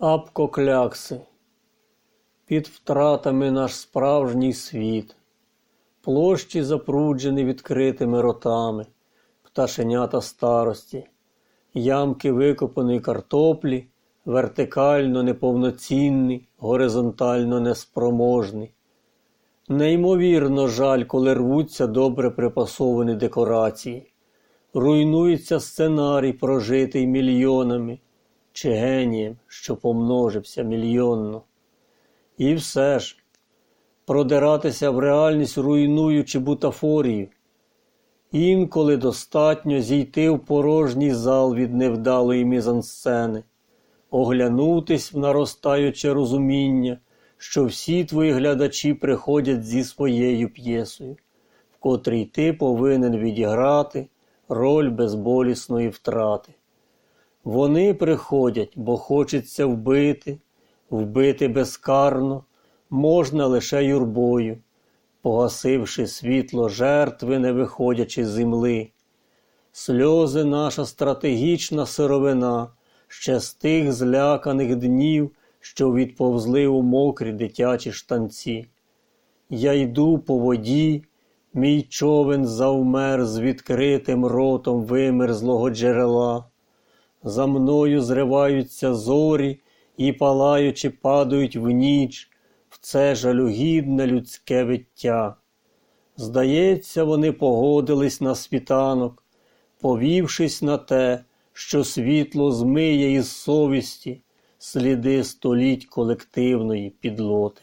Апкоклякси. Під втратами наш справжній світ, площі запруджені відкритими ротами, пташенята старості, ямки викопаної картоплі, вертикально неповноцінні, горизонтально неспроможні. Неймовірно жаль, коли рвуться добре припасовані декорації, руйнується сценарій, прожитий мільйонами чи генієм, що помножився мільйонно. І все ж, продиратися в реальність, руйнуючи бутафорію. Інколи достатньо зійти в порожній зал від невдалої мізансцени, оглянутись в наростаюче розуміння, що всі твої глядачі приходять зі своєю п'єсою, в котрій ти повинен відіграти роль безболісної втрати. Вони приходять, бо хочеться вбити, вбити безкарно, можна лише юрбою, погасивши світло жертви, не виходячи з земли. Сльози наша стратегічна сировина, ще з тих зляканих днів, що відповзли у мокрі дитячі штанці. Я йду по воді, мій човен завмер з відкритим ротом вимерзлого джерела. За мною зриваються зорі і, палаючи, падають в ніч в це жалюгідне людське виття. Здається, вони погодились на світанок, повівшись на те, що світло змиє із совісті сліди століть колективної підлоти.